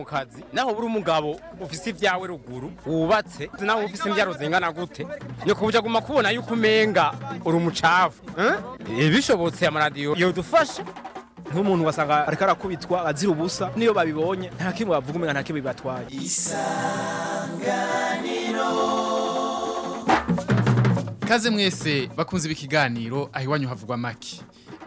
mu kazi naho buri umugabo ufise ibyawe ruguru wubatse naho ufise imbyaro zingana gute ni kubuja guma kubona yuko umenga uri umucafu eh? bishobotse amaradiyo yodufasha nk'umuntu wasanga ariko arakubitwa azira ubusa niyo babibonye nta kimwe bavuga umenga nta kimwe bibatwaye Kaze mwese bakunze ibi kiganiro aho iwanyu havugwa maki.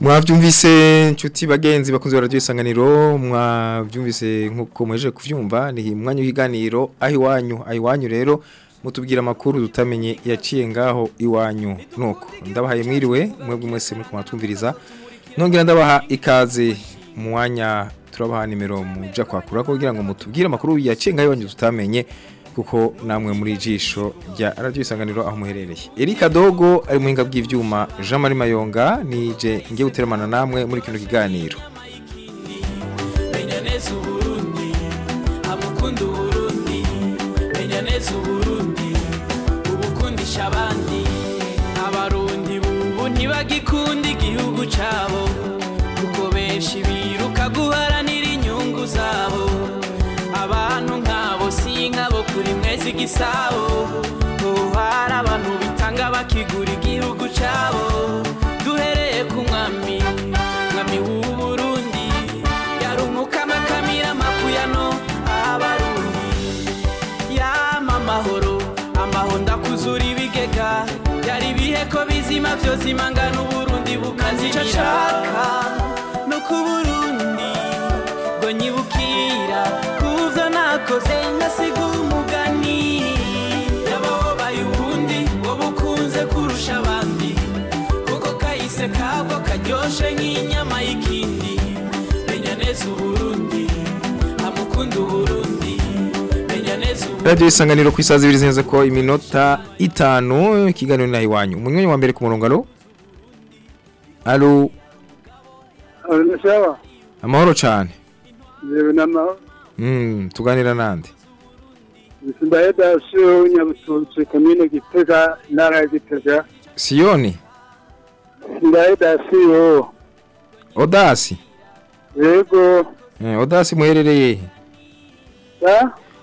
Mwabyumvise inshuti bagenzi bakunze baradiyo isanganiro mwabyumvise nk'uko muhejeje kubyumva ni umwanya w'ikiganiro aho iwanyu aho iwanyu rero mutubwira amakuru tutamenye yaciye ngaho iwanyu. Nuko ndabahaye mwiriwe mwebwe mwese muri kumwatwumviriza nongera ndabaha ikaze mu mwanya turabaha nimero muja kwakura kugira ngo mutubwire amakuru yaciye ngaho iwanyu tutamenye kuko namwe muri ijisho rya radiyo isanganiro aho muherereye. Erika dogo ari muhinga bw'ibyuma jean marie mayonga nije ngiye guteramana namwe muri kino kiganiro. Abarundi bubu ntibagikunda igihugu cabo kuko benshi biruka ubu hari abantu bitanga bakigura igihugu cabo duhereye ku mwami mwami w'uburundi. Yarumuka amakamira makuyano abarundi. Yama amahoro amahoro ndakuzura ibigega. Yari ibihe ko bizima vyose imangana uburundi bukazica nshaka no ku burundi ngo nyibukira. Kuvyo nakoze ngasiga umugani. Kurusha abandi. Kuko kahise kabwo karyoshe nk'inyama y'ikindi. Menya neza uburundi amukunda uburundi. Radiyo isanganiro ku isaha ibiri zineze ko iminota itanu ikiganiro ni iwanyu umunywanyi wa mbere ku murongo alo? Alo? Amahoro cyane yewe nama Mm, tuganira nande simbaye dasiyo nyabututsi komine gitega intara ya gitega. Siyoni? Simbaye dasiyo odasi? Yego. Eh, odasi muherereye he?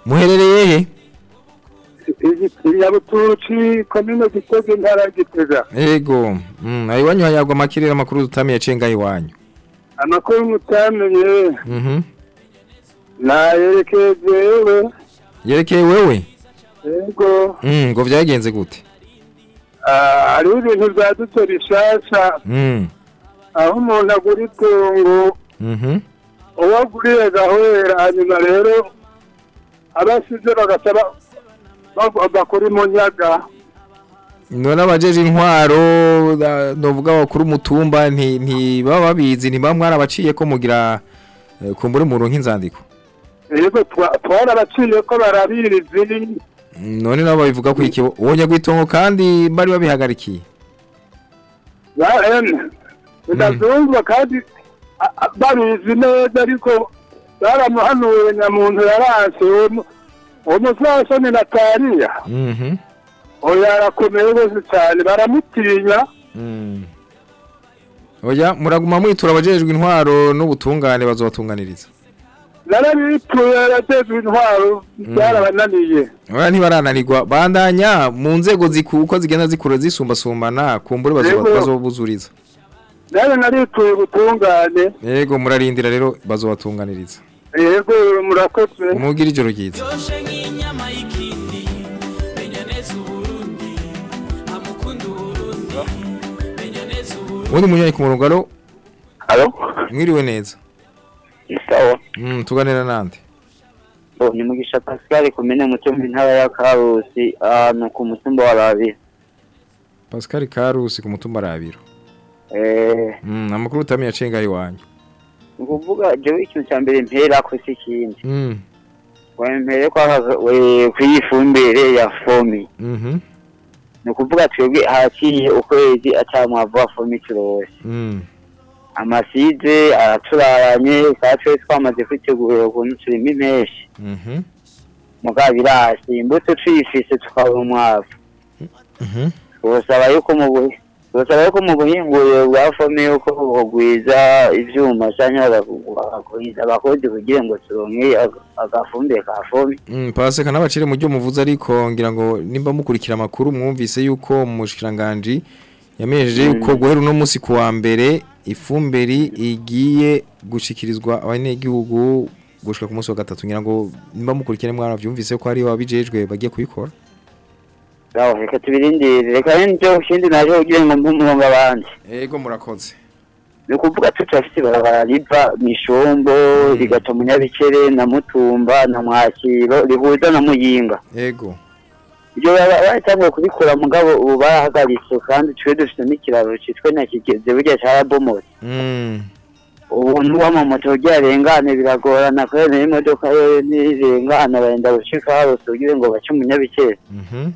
Muherereye he? Nyabututsi komine gitega intara ya gitega. Yego. Mm, aho iwanyu hayagwa amakirere amakuru tutamenye yaciye ngaho iwanyu amakuru mutamenye Mhm. nayerekeye jewe yerekeye wewe? Yego. Mm, ngo vyagenze gute? Ah, hariho ibintu vyadutse bishasha. Mm. aho umuntu agura itungo Mhm. uwo aguriye gahwera hanyuma rero abasize bagasaba bakora imunyaga. None abajeje intwaro novuga bakuru umutumba nti ntibaba babizi ntibaba mwarabaciye ko mugira eh, kumbure mu nk'inzandiko yego twa- twarabaciye ko barabizi Mm, none nabo babivuga ko iki ubonye gwitongo kandi bari babihagarikiye. Bidazumva kandi a- a- babizi neza ariko baramuhanuye nyamuntu yaranse uwo mu- uwo musasoni natariya Mhm. oya arakomeye rwose cyane baramutinya. Mm. Oya muraguma mwitura abajejwe intwaro n'ubutungane bazobatunganiriza. Narabituye yaratejwe intwaro byarabananiye Oya ntibarananirwa. Bandanya mu nzego ziku uko zigenda zikura zisumbasumbana kumbure bazobuzuriza. Nawe narituye ubutungane yego murarindira rero bazobatunganiriza. Yego murakoze. Umugira ijoro ryiza. Ubundi munyanya ku murongo Alo, mwiriwe neza. Isawa. mm, tuganira nande Bo ni mugisha Pascal kumene mutumba intara ya Karusi ahantu ku mutumba wa Rabira. Pascal Karusi ku mutumba Rabiro Eh, mm, amakuru utamenya cenga ari wanyu ni kuvuga jewe ikintu cya mbere mpera ko si ikindi. Wempere ko kuyifumbire ya fomi. mhm Ni kuvuga twebwe haciye ukwezi atamwavu wa fomi turose. Amasize araturaranye kandi twese twamaze kwitegura ukuntu turimo impeshi. mhm Mugabo birasi imbuto tuyifise tukabona umwavu. mhm Twosaba yuko mu Twosaba yuko mu buhinguriro bwa fome yuko bugwiza ivyuma canke bagwiza abakozi kugira ngo turonke ag- agafumbire ka fome. Mm, pase kanabacire mu ryo muvuze ariko ngira ngo nimba mukurikira amakuru mwumvise yuko mushikiranganje yamenyeje yuko guhera uno munsi kuwa mbere ifumberi igiye gushikirizwa abanyagihugu gushika ku munsi wa gatatu. Ngira ngo nimba mukurikira mwaravyumvise ko hari wabijejwe bagiye kubikora. Yaho reka tubirindire. Reka n'icyo kindi naje kugira ngo mpumurongo abandi. ego murakoze. Ni ukuvuga tutafite ibarabara riva Mishombo rigaca mu Nyabikere na Mutumba na Mwakiro rihuza na Muyinga. ego. Ibyo batangiye kubikora mugabo ubu barahagaritse kandi twe dufite n'ikiraro cyitwa Nyakigeze burya cyarabomotse. mm. ubu n'uwamamoto ugiye arengane biragorana kubera imodoka yo ntirengana barenda gucika harose kugira ngo bace umunyabikere mhm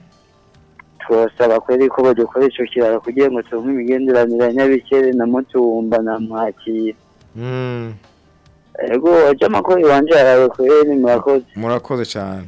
twasaba kweri ko badukora ico kiraro kugira ngo turonke imigenderanire ya nyabikere na mutumba na mwakira mm. ego aje amakuru iwanje yarawe kweri murakoze murakoze cyane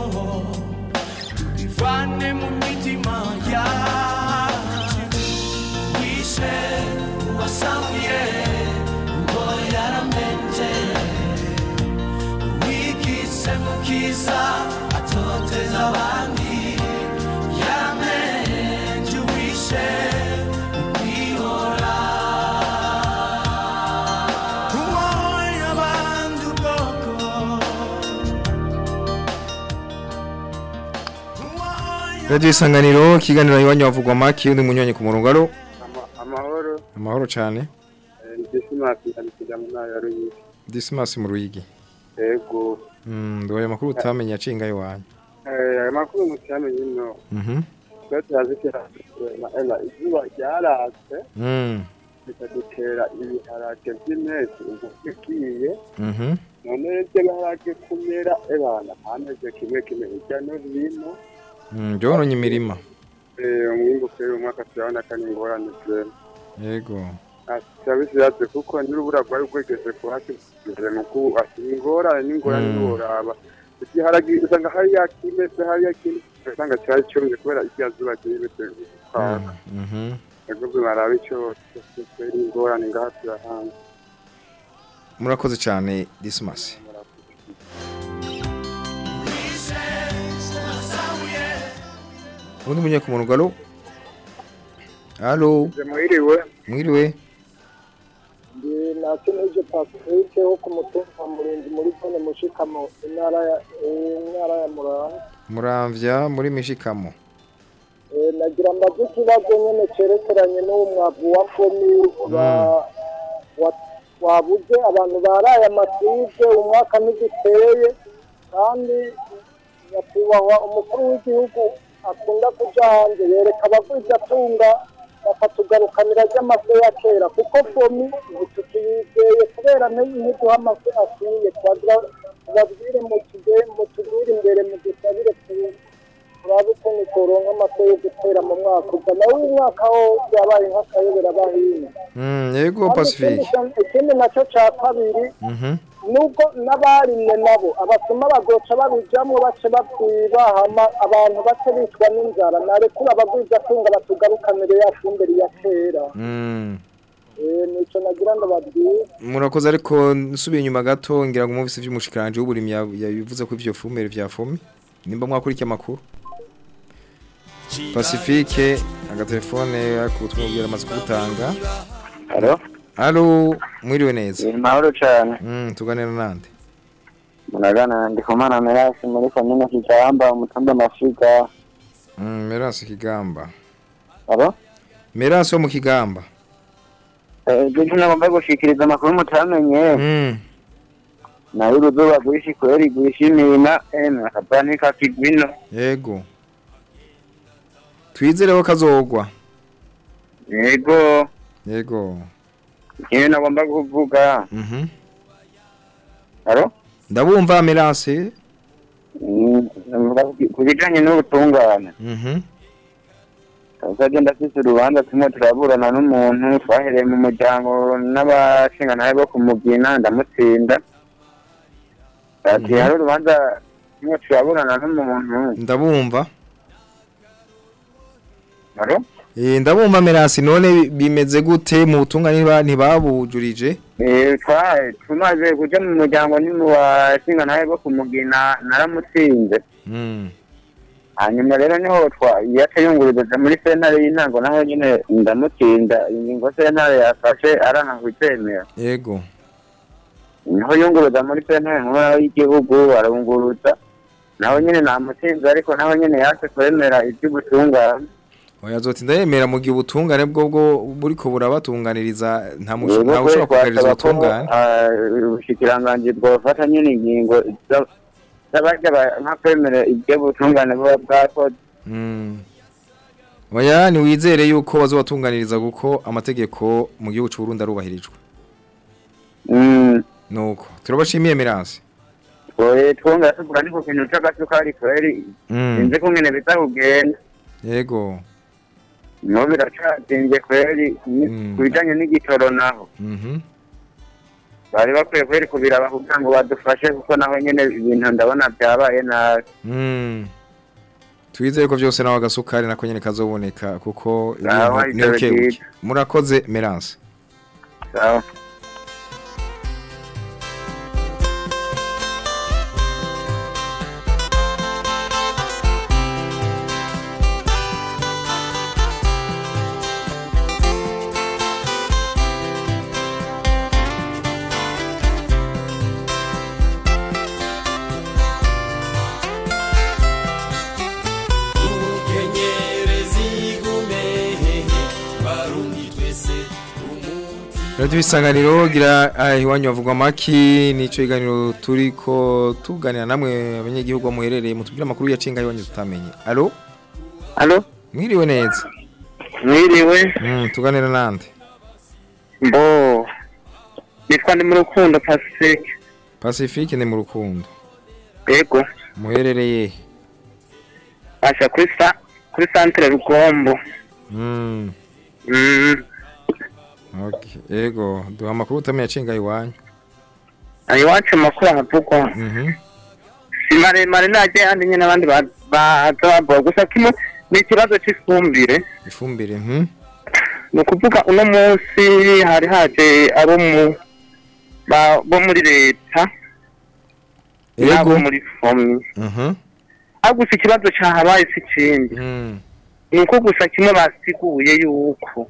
ne muniti maya radio isanganiro kiganiro iwanyu bavugwa maki undi munyanya ku murongo alo amahoro. Amahoro cyane disimasi andikira mu ruyigi. Yego. Mm, ndoye amakuru utamenya cenga iwanyu Eh, aya makuru mutamenye ino mhm. Ela izuba ryaratse mm. bikadutera ibiharage by'imezi ubu bigiye. Mhm. None ibyo biharage kumera ebana hameze kimwe kimwe. Hirya no hino. Byoronye imirima umwimbu kwera umwaka turabona ko ari ingorane zema yego turabisiratse kuko n'urubura rwari rwegeze ku hasi kugeze mu ku ati ingorane n'ingorane ntiworaba usanga hariya kimeze hariya kindi ugasanga cyari cyumye kubera irya zuba ryibetse kwaka mhm ego baraba icyo ingorane ngaha turahanga murakoze cyane Dismas undi munyanya ku murongo alo. Alo mwiriwe mwiriwe ndi nakinije pacifique wo ku mutumba murinzi muri zone mushikamo intara ya intara ya murambi muramvya muri mishikamo Eh, nagira mbaze ikibazo nyene cerekeranye n'uwo mwavu wa wa- wabuze abantu baraye amasive umwaka ntigiteye kandi nyakubahwa umukuru w'igihugu akunda kuja hanze yereka abagwiza atunga bakatugarukanira ry'amafe ya kera. Kuko fomi ubu tukiyizeye kubera nti- ntiduha amafe akwiye. Twagira tubabwire mutugire mutugire imbere mudusabire tu- turabe ukuntu tworonka amafe yo gutera mu mwaka ubwo nawe uyu mwaka ho byabaye nk'akayobera bahino mm, yego pacifique ikindi na cyo cya kabiri mhm. nubwo n'abarimwe nabo abasoma bagoca babijamwo bace babwibahama abantu bace bicwa n'inzara. Narekura abagwiza atunga batugarukanire ya fumbire ya kera. Mm. Eh, nico nagira ngo babwire murakoze ariko nsubiye inyuma gato ngira ngo umuvisi vy'umushikiranje w'uburimyi ya- yabivuze ko ivyo fumbire vya fomi nimba mwakurikiye amakuru. Pacifique agatelefone akutumwe bwira amaze kubutanga Halo? Allo mwiriwe neza Ni mahoro cyane. Mm tuganira nande Munagana ndi kumana Merasi muri komine Kigamba umutumba Mafika. Mm Merasi Kigamba Halo? Merasi wo mu Kigamba Eh, je nagomba gushikiriza amakuru mutamenye. Mm na yo uruzuba rwishi kweri rwishimina eme akapani kakigwino yego Twizere ko kazogwa yego. Yego. Ikintu nagomba kuvuga. Mhm. Ndabumva navuga ku- bijanye n'ubutungane. Mhm. Tukagenda afise urubanza tumwe turaburana n'umuntu twahereye mu muryango n'abashingantahe bo kumugina ndamutsinda. Ati hari urubanza tumwe turaburana n'umuntu. Ndabumva. Ndabumva Merasi none bimeze gute mu butungane niba ntibabujurije Eh, twa- tumaze kuja mu muryango ni mu bashingantahe bo kumugina naramutsinze. Mm hanyuma rero ni ho twa yaca yungururiza muri sentare y'intango naho nyine ndamutsinda. Ingingo sentare yafashe aranka kutemera yego. Niho yunguruza muri sentare nkuru y'igihugu arunguruza naho nyine namutsinze ariko naho nyine yaje kwemera iby'ubutungane Oya zotinda yemera mu gihe ubutungane bwo bwo buriko burabatunganiriza nta musho nta ushobora kugaririza ubutungane ah, ubushikiranganji bwofata nyine ingingo za- z'abarya ba- nka kwemera iby'ubutungane buba bwakoze Mm. Oya ni wizere yuko bazobatunganiriza kuko amategeko mu gihugu cy'u Burundi arubahirijwe. Mm. Nuko turabashimiye Mirasi. Oye twonga tuvuga ni ku kintu c'agasukari kweri Mm. sinzi ko ngene biza kugenda Yego. No biracatinze kweri ni- ku bijanye n'igitoro naho Mhm. bari bakwiye kweri kubiraba kugira ngo badufashe kuko naho nyene ibintu ndabona byabaye nabi Mm. Twizeye ko byose nawe agasukari nako nyene kazoboneka kuko. Murakoze Mirasi. Radio isanganiro gira ah, iwanyu bavugwa maki nico iganiro turiko tuganira namwe abanyagihugu bamuherereye mutubwira amakuru yacinga iwanyu tutamenye. Allo? Allo? Mwiriwe neza. mwiriwe Mm, tuganira nande. mbo nitwa ndi mu rukundo pacifique Pacifique ni mu rukundo. yego Muherereye. asha kuri sa kuri centre rugombo Mm. mm. Okay. Ego, duha amakuru utamenya yacinga iwanyu. iwacu amakuru ahavugwa Mhm. si maremare najye handi nyine abandi ba- baza bavuga gusa kimwe ni ikibazo cy'ifumbire Ifumbire, mhm. ni ukuvuga uno munsi hari haje abo bo muri leta n'abo Ego. muri fomi Mhm. aho gusa ikibazo cyahabaye si ikindi Mm. ni uko gusa kimwe basiguye yuko.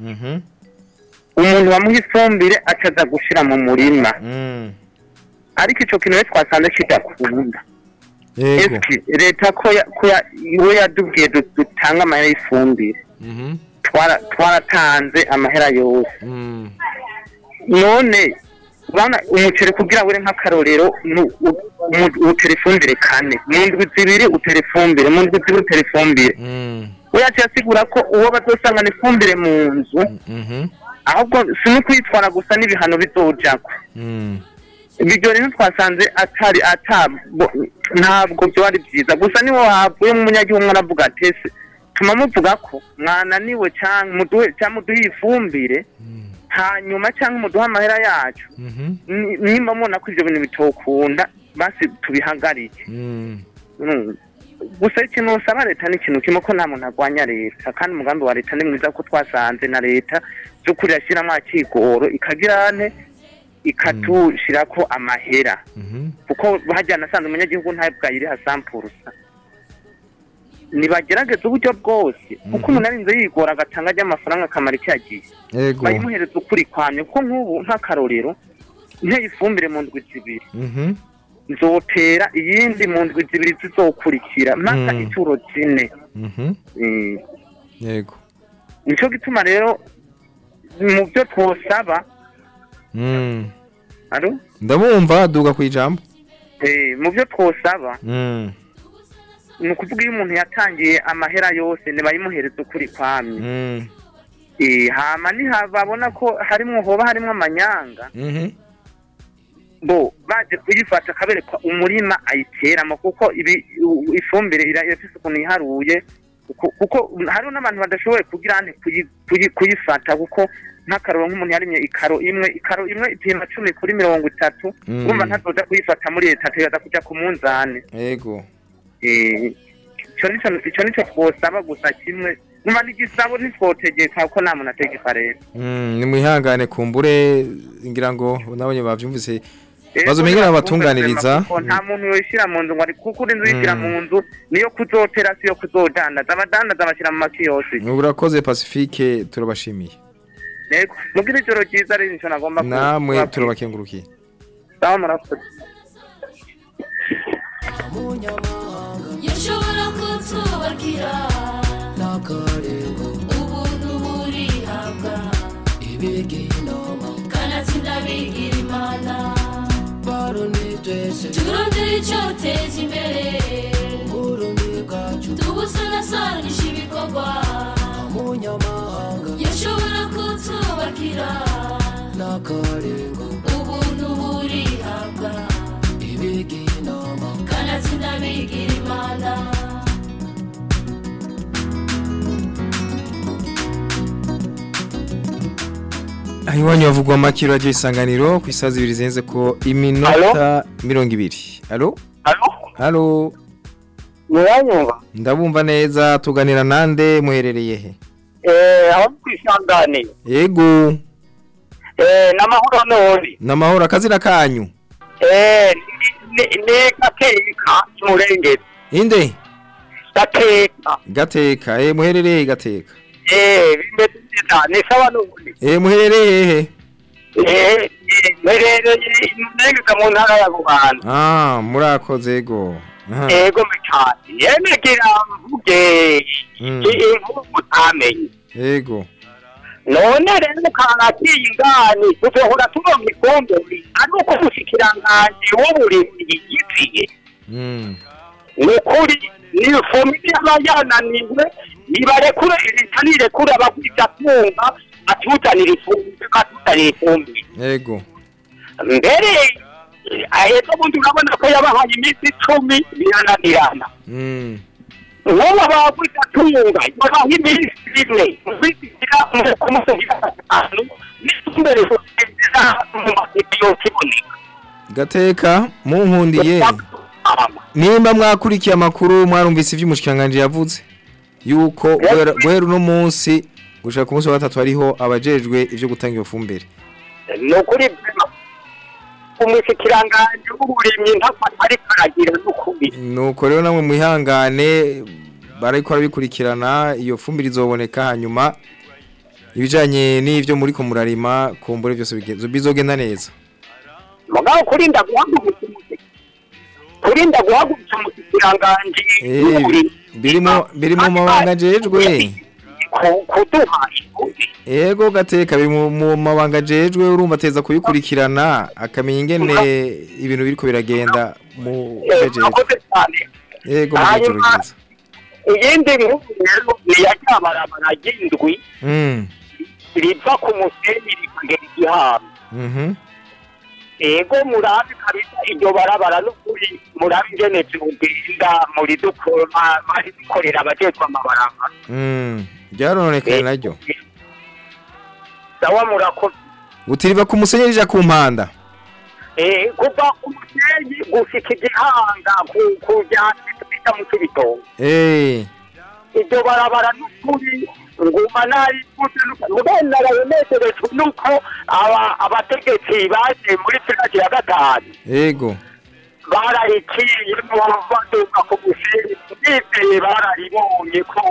Umuntu bamuha ifumbire acaza gushira mu murima Mm. ariko ico kintu rero twasanze kidakunda leta ko yadubwiye du- dutange amahera y'ifumbire Mhm. twara- twaratanze amahera yose Mm. none umuceri kugira were nk'akarorero utera ifumbire kane mu ndwi zibiri utera ifumbire mu ndwi zibiri utera ifumbire Mm. we yaciye asigura ko uwo bazosangana ifumbire mu nzu Mhm. Ahubwo si no kwitwara gusa n'ibihano bizojako Mm. ibyo rero twasanze atari atabwo ntabwo byari byiza gusa niwo havuye mu munyagihugu aravuga ati ese tuma muvuga ko mwananiwe cyangwa muduhe cyangwa muduhe ifumbire hanyuma cyangwa muduhe amahera yacu Mhm. Ni- nimba mubona ko ibyo bintu bitokunda basi tubihagarike Mm. Mm. gusa ikintu usaba leta ni ikintu kimwe ko nta muntu arwanya leta kandi umugambi wa leta ni mwiza ko twasanze na leta by'ukuri yashyiramo akigoro ikagirane ikatushirako amahera. Kuko hajya nasanze umunyagihugu ntabwo ayiriha sampurusa nibagerageza uburyo bwose. Kuko umuntu arinze yigora agatanga ajya amafaranga akamara icyo yagiye bayimuhereza ukuri kwamye kuko nk'ubu nk'akarorero nteye ifumbire mu ndwi zibiri. Mhm. nzotera iyindi mu ndwi zibiri zizokurikira. Mpaka Mm. inshuro zine. Mm. Yego. nico gituma rero mu byo twosaba Mm. alo Ndabumva duga kwijambo. eh, mu byo twosaba ni ukuvuga iyo umuntu yatangiye amahera yose ntibayimuhereza ukuri kwamye Mm. Eh, hama nihababona ko harimwo hoba harimwo amanyanga Mhm. bo baje kuyifata akaberekwa umurima ayiteramo kuko ifumbire ira- irafise ukuntu iharuye kuko- hariho n'abantu badashoboye kuyifata kuko nk'akaroro nk'umuntu yarimye ikaro imwe ikaro imwe ipima cumi kuri mirongo itatu Mm. urumva ntazoja kuyifata muri leta ategereza kuja ku munzane Yego. Eh, ico nico twosaba gusa kimwe numva n'igisabo ntitwotegeka kuko nta muntu ategeka leta Mm, ni mwihangane kumbure ngira ngo nabonye bavyumvise bazomengera abatunganiriza Kuko nta muntu yoshira mu nzu ngo ari kuko uri inzu yishyira Mm. mu nzu niyo kuzotera siyo kuzodandaza. Abadandaza bashyira mu makiyosiki urakoze Pacifique turabashimiye. Yego, mugire ijoro ryiza rero nico nagomba ku- namwe turabakengurukiye sawa murakoze. Yashobora kutwubakira n'akarengo ubuntu burihabwa. Ibiginoma kanatsinda bigira imana twese turondere icyoteza imbere uburundi bwacu tubusanasanisha ibikorwa umunyamahanga yashobora kutwubakira n'akarengo ubuntu burihabwa ibiginoma kanatsinda bigira imana iwanyu bavugwa make radio isanganiro ku isazi ibiri zirenze ko iminota mirongo ibiri. Alo? Alo? Muranyumva ndabumva neza tuganira nande muherereye he? Eh aho kwisangane yego. Eh namahoro none namahoro akazina kanyu. Eh ni gateka murengezi inde? Gateka. Gateka. Eh muherereye gateka. Eh none eh muherereye hehe eh merereye murengezi mu ntara ya Bubanza ah murakoze yego Aha. ego mecane yemegira mvuge inkuru mutamenye yego none rero kanatiye ingani tuzohora turonka ifumbire ari uko umushikiranganji w'uburimyi yiziye Mm. ni ukuri ni ifumbire yaba yananiwe nibarekure nirekure abagwiza tunga atuzanira ifumbire atuzanira ifumbire yego. Mbere aheza ubundi urabona ko yabahaye iminsi icumi birananirana Mm. nk'ubu abagwiza tunga yabaha iminsi ine kwigira ku musozi gatanu n'ifumbire kugeza mu maseti yose iboneka gateka munkundiye. Nimba mwakurikiye amakuru mwarumvise ivy'umushikanganje yavuze yuko guhera uno munsi gushaka ku munsi wa gatatu hariho abajejwe ivyo gutanga iyo fumbire. Ni ukuri bema umushikiranganji w'uburimyi ntabwo ari karagira n'ukuri. Nuko rero namwe mwihangane bariko barabikurikirana iyo fumbire izoboneka hanyuma ibijanye n'ivyo muri ko murarima kumbure byose bizogenda neza. Mugabo kurinda guhagurutsa kurinda guhagurutsa umushikiranganji Eh, w'uburimyi birimo birimo mabanga jejwe ku- kuduha ifumbire Ego gateka. Biri mu mu mabanga jejwe urumva ateza kubikurikirana. Akamenya ingene ibintu biriko biragenda mu Eh, jejwe. murakoze cyane. Ego mu Hanyuma- ryiza. iyindi rero ni iya ryabarabara ry'indwi riva ku musenyi rikagera igihano Mhm. Ego murabe kabisa iryo barabara n'ukuri murabe ingene vyogenda muri dukorera abajejwe amabarabara Mm. Ryarononekaye naryo. sawa murakoze Utiriva ku musenyi rija ku mpanda. Eh, kuva ku musenyi gushika igihanga ku- kuja bita mu kibitoki Eh. iryo barabara n'ukuri nguma nayivutse mugenda arabonesherejwe nuko aba- abategetsi baje muri pirati ya gatanu Ego. barariciye baduka ku musenyi bizeye bararibonye ko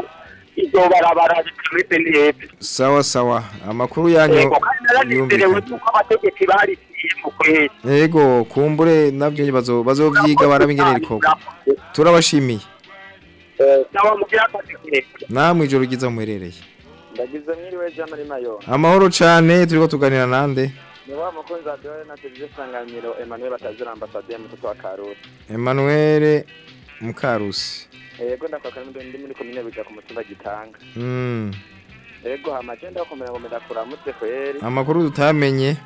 iryo barabara ritameze neza Sawa sawa. Amakuru yanyu yego kandi naranezerewe nuko abategetsi bariciye mu kwezi Ego kumbure bazo bazovyiga barabingene rikoko. Turabashimiye. Nawe mugira akazi keza Namwe ijoro ryiza muherereye. ndagize mwiriwe jean marie mayo Amahoro cane turiko tuganira nande. ni wa mukunzi wa dore na televiziyo sanganiro emmanuel batazira ambasade mutoto wa karusi Emmanuel Mukarusi. yego ndakwaka ndi muri komine biga ku mutumba gitanga Mm. yego hama je ndakomera ngo ndakuramutse kweri Amakuru tutamenye.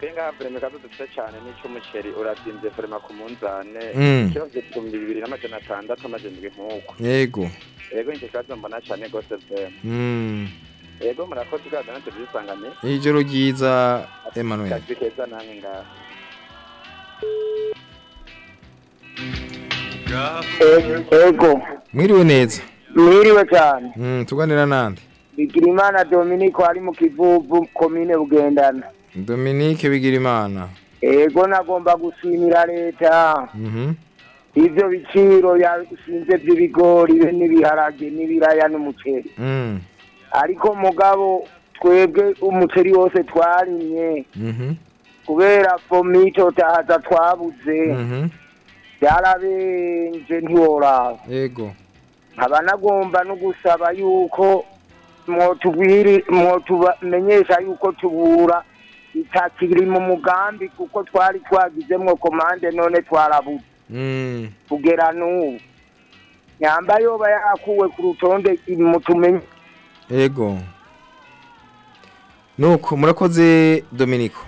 Twe ngaha ikazo dufite cane n'ic'umuceri urazimvye vrema ku munzane Mm. ikibazo ibihumbi bibiri n'amajana atandatu amajana indwi nk'uko Yego. yego ni cyo kibazo mbona cane gose vrema Mm. yego murakoze ubwaza na televiziyo sanganiro Ijoro ryiza Emmanuel. kazi keza namwe ngaha ego Mwiriwe neza. mwiriwe cyane Mm, tuganira nande. bigirimana dominique ari mu kivuvu komine bugendana Dominique Bigirimana. ego nagomba gushimira leta Mhm. ivyo biciro yashinze vy'ibigori be n'ibiharage n'ibiraya n'umuceri Mm. ariko mugabo twebwe umuceri wose twarimye Mhm. kubera fomito tahaza twabuze Mhm. byarabenje ntiworaba Ego. nkaba nagomba no gusaba yuko mwotubwiri mwotubamenyesha yuko tubura itakiri mu mugambi kuko twari twagizemwo komande none twarabuze Mm. kugera n'ubu nyamba yoba yarakuwe ku rutonde mutumenye Ego. Nuko murakoze Dominico.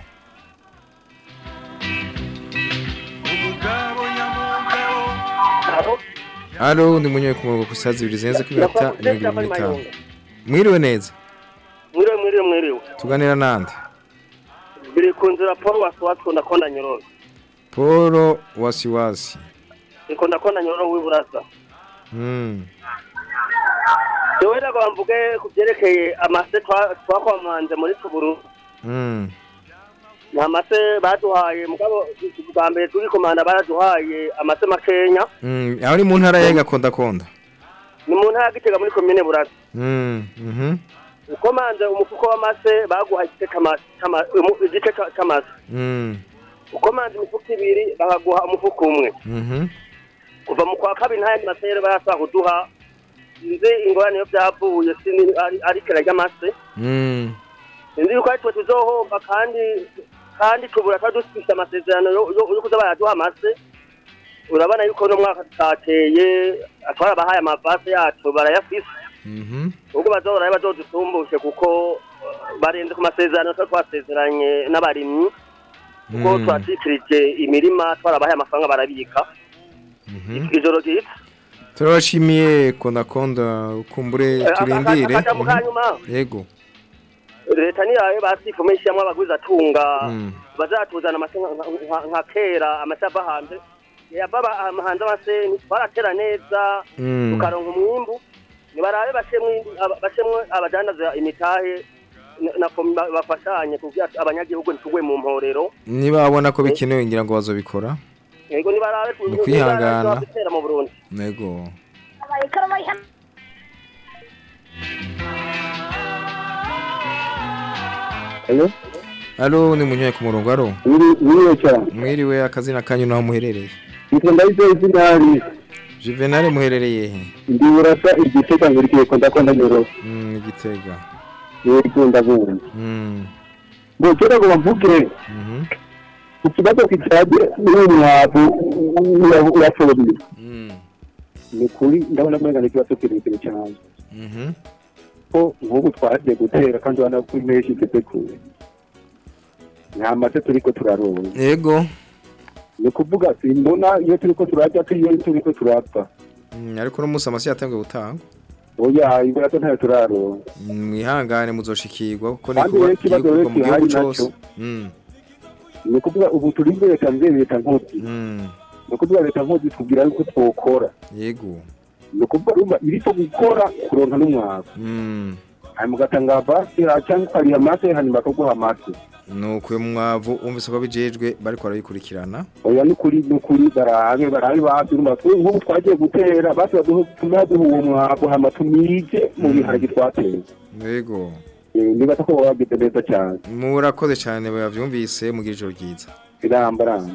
Alo ndi munyoye ku murongo ku saa zibiri zirenze ku minota mirongo ibiri n'itanu. Mwiriwe neza. mwiriwe mwiriwe mwiriwe Tuganira nande. Biri ku nzira paul wasiwasi ndakunda nyororo Paul Wasiwasi. niko ndakunda nyororo w'iburasa Mm. jewe nagomba kwambuke kubyerekeye amase twakwamanze muri tuburu Mm. ni amase baduhaye mugabo bwa mbere tugikomanda baraduhaye amase makenya Mm. Ni mu ntara ya Gakonda Konda. ni mu ntara ya gitega muri komine burasa Mm. Mhm. Ukomanze umufuko w'amase baguha igice c'ama- c'ama- umu- igice ca- c'amase Mm. ukomanze imifuko ibiri bakaguha umufuko umwe Mhm. kuva mu kwa kabiri nta yandi mase rero barasa kuduha nzi ingorane iyo byavuye ari- kera ry'amase Mm. sinzi yuko ari twe tuzohomba kandi kandi tubura tuba dufise amasezerano yo kuza baraduha amase urabona yuko no mwaka tutateye twarabahaye amavase yacu barayafise. Ubwo bazohora bazodusumbushe kuko eh, barenze ku masezerano tuba twasezeranye n'abarimyi kuko Mm. twacikirije imirima twarabahaye amafaranga barabika Mhm. ijoro ryiza Turabashimiye konda konda kumbure Eh, turindire. Mhm. kanyuma. Yego. leta niyayo basifumishiyamwo abaguzi atunga Mm. bazatuzana amase nka- kera amase ava hanze yava hanze amase twaratera neza Mm. tukaronka umwimbu aba- bashemwo abadandaza imitahe bafashanye kugira abanyagihugu ntitugwe mu mporero Niba babona ko bikenewe ngira ngo bazobikora. yego nibarabe Ni ukwihangana. bitera mu Burundi Yego. Hello? Alo ni munyoye ku murongo aro. Mwiriwe cyane. Mwiriwe akazina kanyu naho muherereye. Nitwa Ndayizeye Zinari. Juvenal muherereye he? Ndi burasa igitega ngurikiye ko ndakunda nyoro. Mm, igitega. Yego ndabumva. Mm. Ngo bavuge Mhm. ikibazo kijanye n'umwavu urashoboye. Mm. Ni kuri ndabona ko ngana ikibazo kirekire cyane. Mhm. Ko nk'ubu twagiye gutera kandi ubona ko impeshyi igeze kure. Nta mase turiko turaronka. Yego. Ni kuvuga simbona iyo turarya ko iyo turiko turapfa. Mm, ariko no musa amasi yatangiye gutanga. Oya ibura ntayo turaronka. Mwihangane muzoshikirwa kuko ni kuba igihugu mu gihugu naco. Mm. Ni kuvuga ubu turi imbere kandi leta nk'uti. Mm. ni ukuvuga leta nk'ubu tubwira yuko twokora yego ni ukuvuga urumva iriko gukora kuronka n'umwavu Hanyuma ugatanga basi cyangwa ukariha amase hanyuma bakaguha amase. Nuko uyu mwavu umvise ko bijejwe bariko barabikurikirana. Oya ni kuri ni kuri barabe barabe twe nk'ubu twagiye gutera basi baduhe tume duha uwo mwavu hanyuma tumije mu biharage twateye. Yego Eh, nibaza ko baba bagize neza cyane. Murakoze cyane bavyumvise mugira ijoro ryiza. Iramba ramba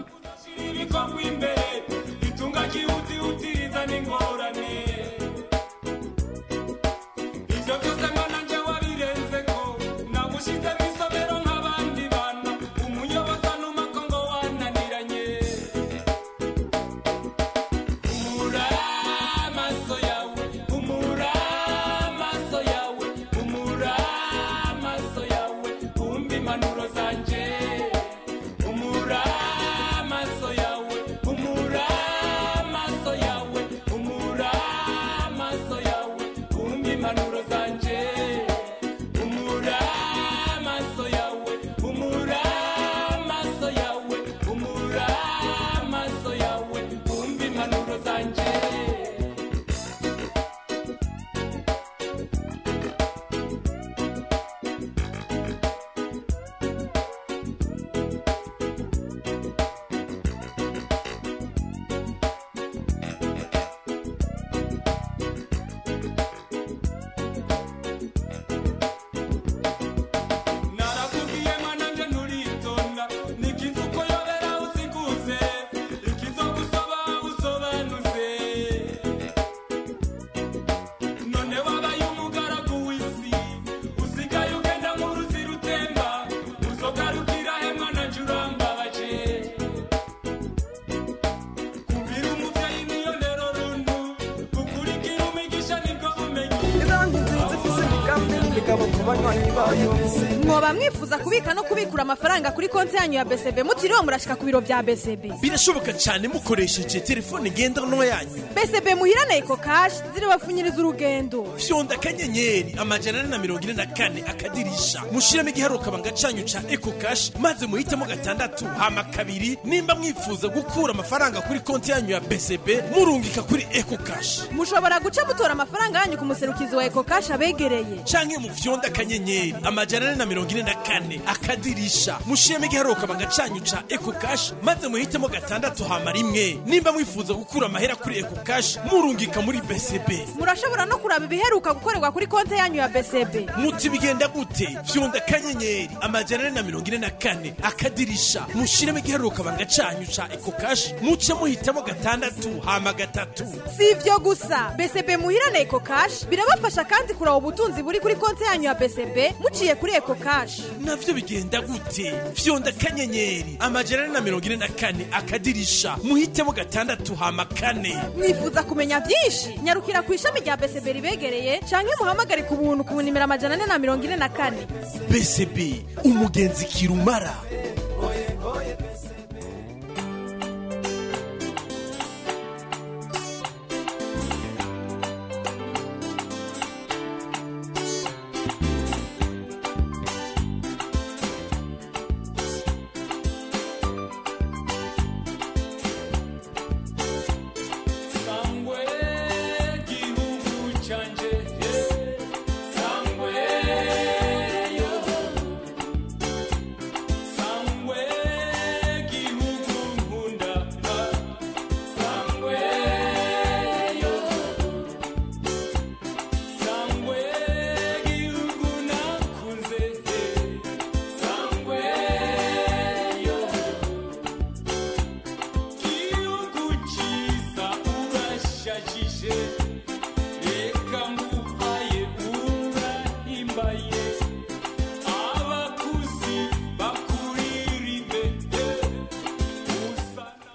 mwoba mwifuza kubika no kubikura amafaranga kuri konti yanyu ya BCB mutiriwe murashika ku biro bya BCB birashoboka cyane mukoresheje telefone ngendanwa yanyu. BCB muhirane eko cash ziribapfunyiriza urugendo. Fyonda akanyenyeri amajana ane na mirongo ine na kane akadirisha. Mushiremo igiharuka banga canyu ca eco cash maze muhitemo gatandatu. Hama kabiri nimba mwifuza gukura amafaranga kuri konti yanyu ya bcb murungika kuri eco cash. Mushobora guca mutora amafaranga yanyu ku muserukizi wa eko cash abegereye. Canke mu fyonda akanyenyeri amajana ane na mirongo ine na kane akadirisha. Mushiremo igiharuka banga canyu ca eco cash maze muhitemo gatandatu hama rimwe. Nimba mwifuza gukura amahera kuri eco cash murungika muri bcb murashobora no kuraba ibiheruka gukorerwa kuri konti yanyu ya BCB muti bigenda gute? Fyonda akanyenyeri amajana na mirongo ine na kane. Akadirisha mushiremo igiharuka banga canyu ca eco cash muce muhitamo gatandatu hama gatatu. Si ivyo gusa BCB muhirane eko cash birabafasha kandi kuraba ubutunzi buri kuri konti yanyu ya BCB muciye kuri eko cash. Navyo bigenda gute? Fyonda akanyenyeri amajana na mirongo ine na kane. Akadirisha muhitemo gatandatu hama kane. Mwifuza kumenya byinshi. Nyarukira ku ishami rya BCB ribegereye canke muhamagare ku buntu ku nimero amajana ane na mirongo ine na kane. Bcb umugenzi kirumara.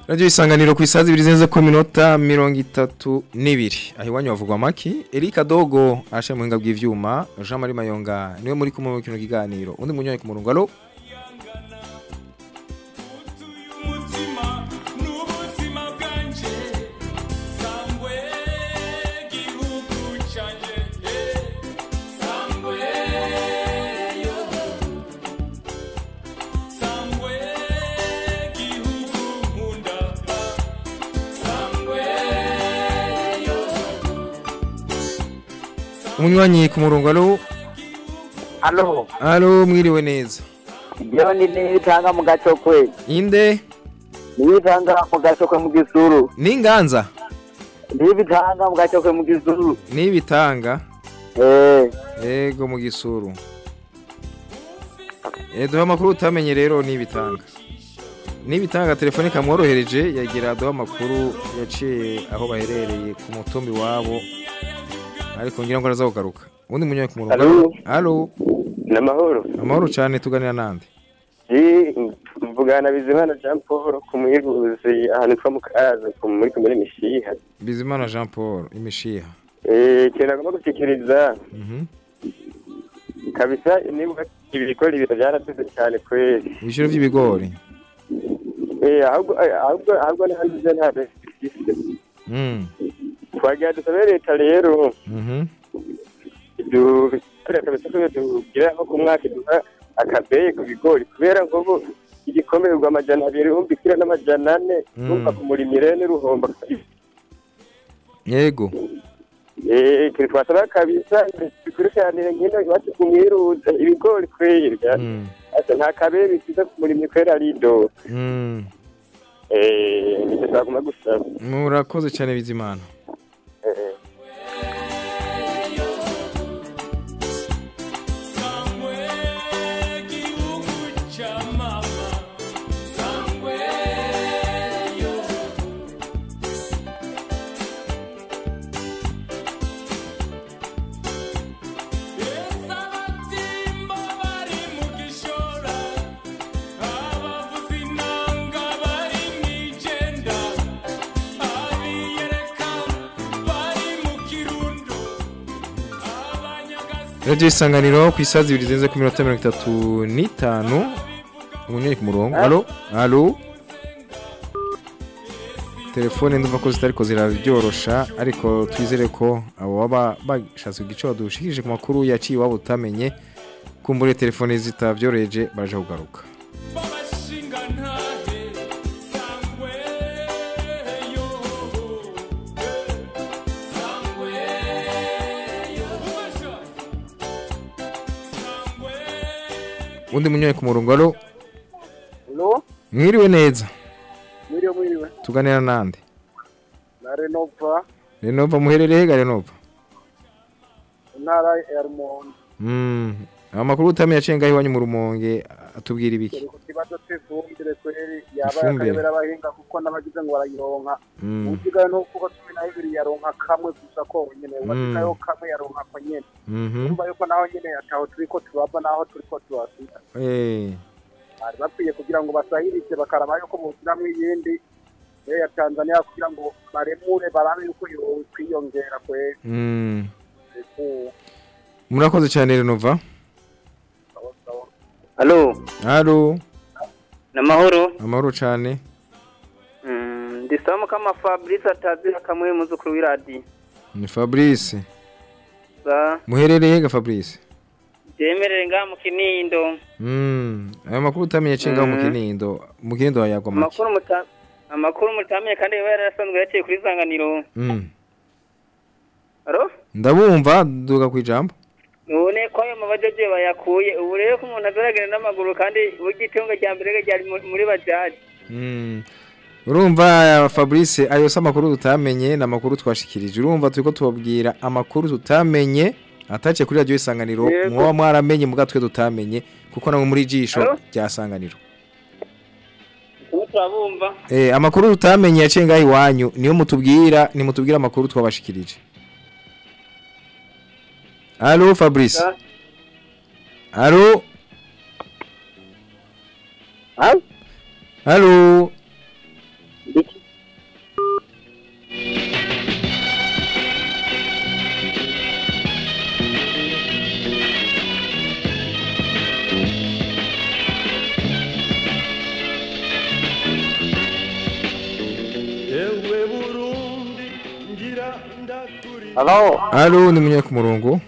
Radio isanganiro ku isazi ibiri zenze ku minota mirongo itatu n'ibiri. Aho iwanyu bavugwa amaki. Erika Dogo ashe mu buhinga bw'ivyuma Jean Marie Mayonga ni we muri kumwe mu kiganiro. Undi munyanya ku murongo alo umunywanyi ku murongo alo Halo, alo mwiriwe neza jewe ni nibitanga mu gacokwe. inde? Nibitanga mu gacokwe mu gisuru. n'inganza? Nibitanga mu gacokwe mu gisuru. n'ibitanga Eh, yego mu gisuru Eh, duha amakuru utamenye rero n'ibitanga n'ibitanga telefone kamworohereje yagira duha amakuru yaciye aho baherereye ku mutumbi wabo. Ariko ngira ngo araza kugaruka ubundi munyanya ku murongo Alo. alo namahoro amahoro cyane tuganira nande Eh, mvugana bizimana jean paul ku muyibuzi ahantu twa mu kaza ku- muri kumuri mishiha. Bizimana jean paul imishiha Eh, ikintu nagomba gushyikiriza Mhm. kabisa niba ibigori ibintu byaratuze cyane kweli ibiciro by'ibigori? Eh, ahubwo ahubwo ahubwo ntihanduze nta bifise Mm. Twagira dusabe leta rero. Mhm. dukorera kabisa ko tugira nko ku mwaka duha akabeye ku bigori. Kubera ngo ubu igikombe bigwa amajana abiri wumva ikiro n'amajana ane Mm. wumva ku murimire n'uruhombo yego. Eh, turi twasaba kabisa dukurikiranire nkino iwacu ku mwiruza ibigori kwera nta kabeye bisize ku murimyi kwera arido Mm. eh ni cyo twagomba gusaba. Murakoze cyane bizimana. Radiyo isanganiro ku isaha zibiri zirenze ku minota mirongo itatu n'itanu. Umunyoni ku murongo. Alo alo telefone ndumva ko zitariko zirabyorosha ariko twizere ko abo baba bashatse igice badushikirije ku makuru yaciye iwabo utamenye kumbure telefone zitabyoroheje baraje kugaruka. Undi munyoni ku murongo alo mwiriwe neza? Mwiriwe mwiriwe. tuganira nande? Na Renova, renova muherereye ga renova? Intara ya Rumonge. Mm. amakuru utamenye yaciye ngaho iwanyu mu rumonge? Atubwira ibiki? Yaba yakayobera abahinga kuko n'abagize ngo barayironka. Mm. Usigaye no kuko cumi na bibiri yaronka kamwe gusa konyene. Mm. Uwasigayeho kamwe yaronka ko nyene. Mhm. Urumva yuko naho nyene ataho turiko turava naho turiko turasita. Eh. Bari bakwiye kugira ngo basahirize bakaraba yuko bogiramwo iyindi eh, ya Tanzania kugira ngo baremure barabe yuko yokwiyongera kweri. Mm. Murakoze cyane renova Halo, alo namahoro. amahoro cyane Mm, ndisamu kama Fabrice atazira kamwe muzukuru w'iradi. ni fabrice muherereye ga fabrice jemerere nga mu Kinindo. Mm. ayo makuru utamenye ngaho mu Mhm. kinindo mu kinindo hayagwa make Amakuru muta amakuru mutamenye kandi yaba yarasanzwe yaciye kuri zanganiro. Mm. Ndabumva duga ku ijambo None ko ayo mabajaje bayakuye ubu rero ko umuntu azoragenda n'amaguru kandi ugitunga rya mbere ryari mu- muri bajaji. Mm. urumva fabrice ayo si amakuru tutamenye ni amakuru twashikirije urumva turiko tubabwira amakuru tutamenye ataciye kuri radiyo isanganiro muba mwaramenye muga twe tutamenye kuko namwe muri jisho rya sanganiro turabumva. Eh, amakuru tutamenye yaciye ngaho iwanyu niyo mutubwira nimutubwira amakuru twabashikirije alo fabrice alo alo Halo. alo ni munye ku murongo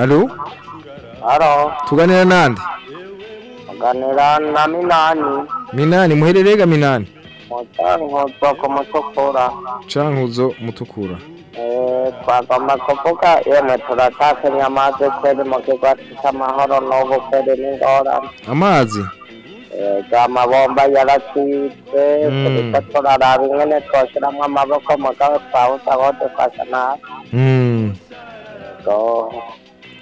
alo Halo. tuganira nande Ganira na minani. minani muherereye ga minani Motari nkotwa ku mutukura. cankuzo mutukura Eh, twagomba kuvuga yemwe turatakanya amazi kweri mu kigwati c'amahoro n'ubu kweri n'ingorane amazi ega amabomba yaracitse Mm. turiko turaraba ingene twoshiramwo amaboko mugabo twabuze aho dufasha nabi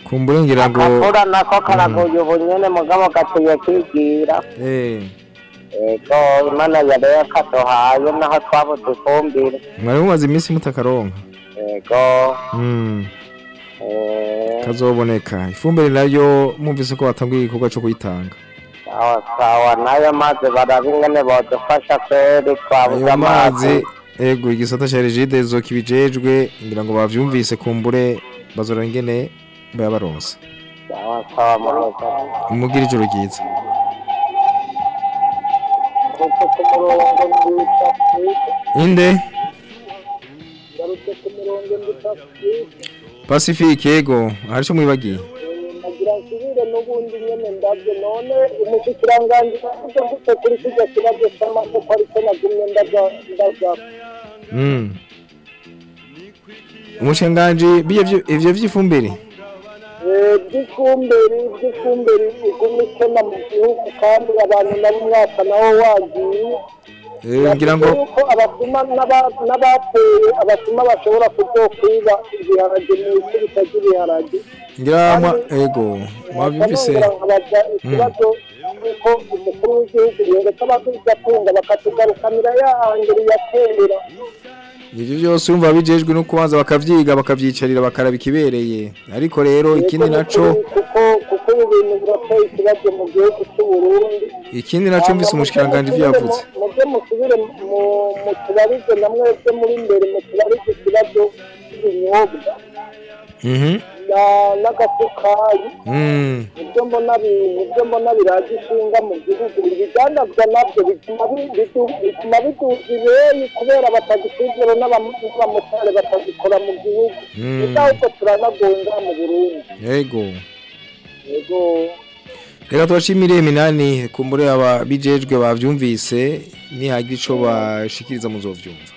Mm. Go. kumbure ngira ngo akavura nako karaguye ubu nyene mugabo gatuye kwigira. Eh. Ego imana yareye kaduhaye naho twabuze ifumbire. Mwari mumaze iminsi mutakaronka. Ego. Mm. eh, kazoboneka. Ifumbire na yo mwumvise ko batanguye igikorwa cyo kuyitanga. Sawa sawa. Nayo mazi baraba ingene bodufasha kweri twabuze amazi. mazi. Ego igisata cya regide zo kibijejwe ngira ngo bavyumvise kumbure bazora ingene bayabaronsa sawa sawa munoza umugira ijoro ryiza Ngarutse ku murongo mbita Afurika. inde Ngarutse ku murongo mbita Afurika. pacifique ego hari icyo mwibagiye nagira nsubire n'ubundi nyene ndabyo none umushikiranganji avuze gute kuri kijya kibazo c'amasoko ariko nagumye ndaga ndaga Mm. umushinganji biye vyo- by'ifumbiri by'ifumbiri iguma ikena mu gihugu kandi abantu nabo umwaka nawo wagiye. Eh, ngira ngo abasuma n'aba- n'abateye abasuma bashobora kuzokwiba ibiharage mu isi bitagira ibiharage ngira ego nongera nkabaza ikibazo cy'uko umukuru w'igihugu yereka ababigatunga bakatugarukanira ya hangeri ivyo byose urumva bijejwe no kubanza bakavyiga bakavyicarira bakaraba ikibereye. Ariko rero ikindi naco kuko ibi bintu birateye ikibazo mu gihugu cy'u Burundi ikindi naco mvise umushikiranganji ivyo yavuze mujye musubire mu mu tubarize na mwebwe muri imbere mu tubarize ikibazo cy'ibinyobwa Mhm. na- n'agasukari Mm. ibyo mbona biraje ishinga mu gihugu ibidandazwa na byo bituma bi- bidu- bituma biduza ibeyi kubera batagikizero n'abamotari batagikora mu gihugu Mm. ahubwo turanagonga mu burundi Ego. yego Reka tubashimire minani kumbure aba bijejwe bavyumvise nihagira ico bashikiriza muzovyumva.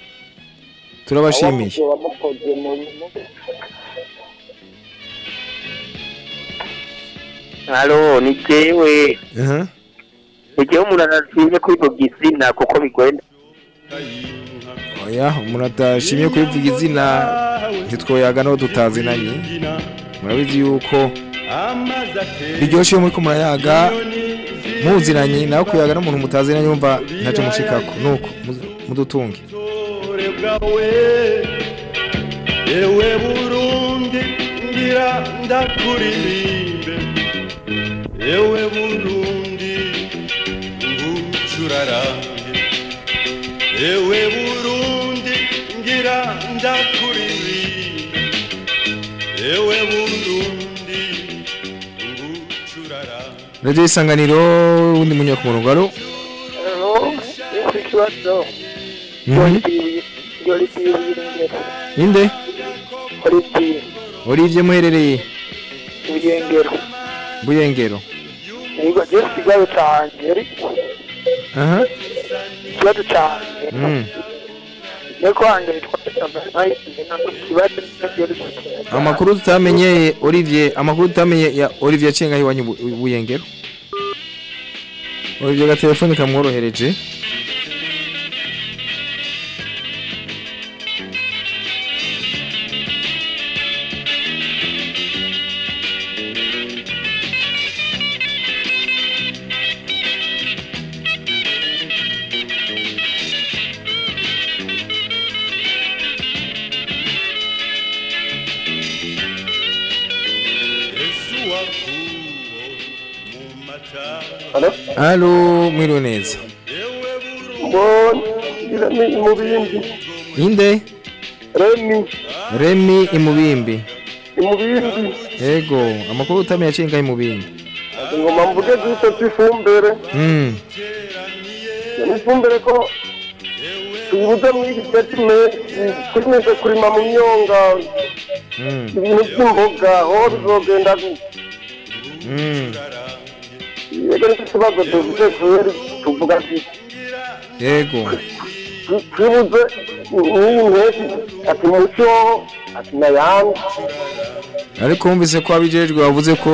Turabashimiye. Halo ni jewe Aha. ni jewe umuntu anatinye kwivuga izina kuko bigwenda Oya, umuntu atashimye kubivuga izina ntitwoyaga no tutazinanye. Murabizi yuko biryoshe iyo muriko murayaga muzinanye nawe kuyaga n'umuntu mutazinanye yumva ntaco mushikako nuko mudutunge. ewe burundi ngira ndakuririmbe ewe burundi ngucurarange ewe burundi ngira ndakuririmbe ewe burundi ngucurarange Radio isanganiro undi munya ku murongo alo. ese ikibazo Mhm. yoripiye ibirengero Inde? yoripiye Olivier muherereye ibirengero Buyengero. Je ikibazo yari Aha. ikibazo canje Mm. niko yari Amakuru tutamenye Olivier, amakuru tutamenye ya Olivier Cenga hiwanyu Bu- Buyengero. Olivier ga telefone kamworohereje. Halo? Mwiriwe neza. ni mubindi Inde? remi Remy Imubimbi. imubindi Ego, amakuru utamenye Cenga Imubimbi. ngoma mvuge zito cy'ifumbire Mm. ifumbire ko tuyibuze muri iki gihe twimeje kurima mu myonga Mm. ibintu by'imboga aho bizogenda gute Mm. yego ni cyo kibazo tuvuze kubera tuvuga ati Ego. twibuze n'iyi mpeshyi ati muco ati nayandi ariko wumvise ko abijejwe bavuze ko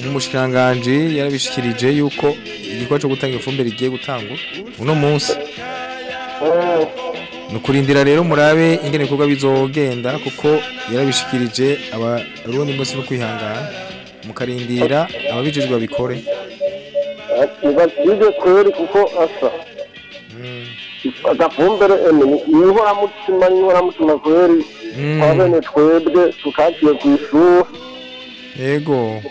nk'umushikiranganji yarabishikirije yuko igikorwa cyo gutanga ifumbire giye gutangwa uno munsi ni ukurindira rero murabe ingene ibikorwa bizogenda kuko yarabishikirije abarundi bose no kwihangana mukarindira ababijejwe babikore ntibasige kweri kuko asa ni inkoramutima n'inkoramutima kweri kwa bene twebwe tukagiye ku ishuri yego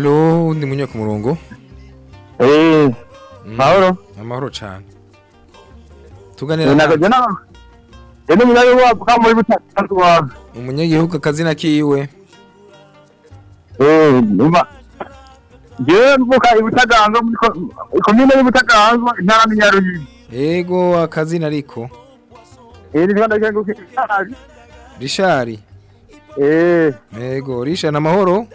alo ndi munya ku murongo Eh, mahoro. amahoro cyane tuganira na Ene munyayo wa muri butatu umunyagihugu akazina kiwe Eh, numva Je mvuka ibutaganzwa komine y'ubutaganzwa intara ni Nyaruyigi. yego akazina ariko Eh, ni rwanda cyanguke. rishari Eh, yego rishari na Mm,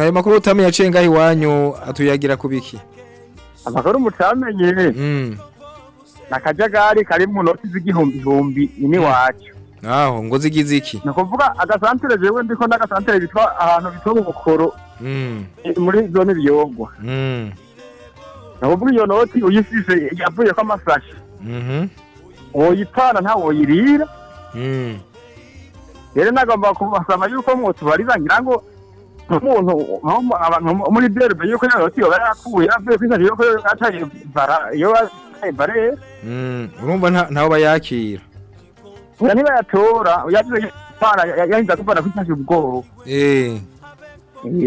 ayo makuru utamenya aciye ngaho iwanyu atuyagira ku biki amakuru mutamenye. Mm. Nakajagari kari mu noti z'igihumbi humbi ini wacu. aho ngo zigize iki Ni ukuvuga agasantere jewe ndiko n'agasantere bitwa ahantu bitwa ubukoro Mm, muri zone biyogwa. mm, Ni ukuvuga iyo noti uyifise yavuye ko amasashi. mhm, Woyipana nta woyirira. mm. Rero nagomba kubasaba yuko mwotubariza ngira ngo umuntu muri derbe yuko yoba yarakuye avuye kw'isari yuko ataye bara iyo ataye bare. Mm, urumva nta- ntaho bayakira. Oya ntibayatora yavuze para yahinda kuvana kw'isari ubwoba. Eh.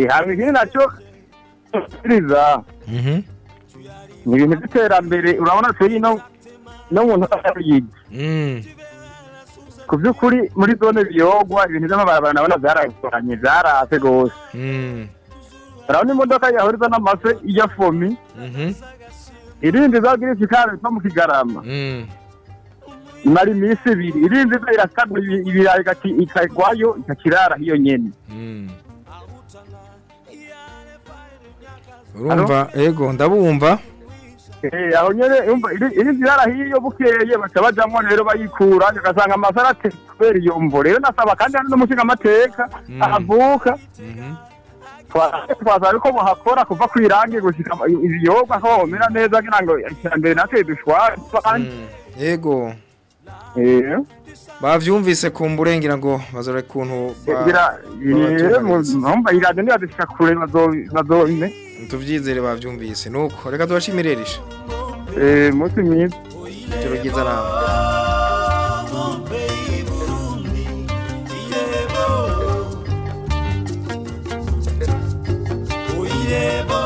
Hama ikindi naco iriza mhm, ni ibintu by'iterambere urabona turi no no mu ntara y'Uruyigi mm, ku by'ukuri muri zone biyogwa ibintu by'amabarabara nabona byaragoranye byarase rwose. Mm, urabona imodoka yahuriza n'amase ijya fomi? Mhm, irindi zagira ikikara bitwa mu kigarama. Mm. imara iminsi ibiri. Irindi zo irasabwa ibi- ibirayi ikagwayo ikakirara hiyo nyene. Mm. urumva yego ndabumva. Aho nyene umva iri- irara hiyo bukeye baca bajamwo rero bayikura ugasanga amasara ate kubera iyo mvo rero nasaba kandi hari n'umushinga amateka ahavuka. Twa- twasaba yuko muhakora kuva kw'irangi gushika ibiyogwa ko homera neza kugira ngo iterambere natwe dushware. Yego. Eh. bavyumvise kumbure ngira ngo bazora kuntu ba- Gira- eh, mu- numva iradiyo ntiradishika kure bazo- bazone tuvyizere bavyumvise nuko reka tubashimire risha Eh, umunsi mwiza. Ryiza nawe. Irebo,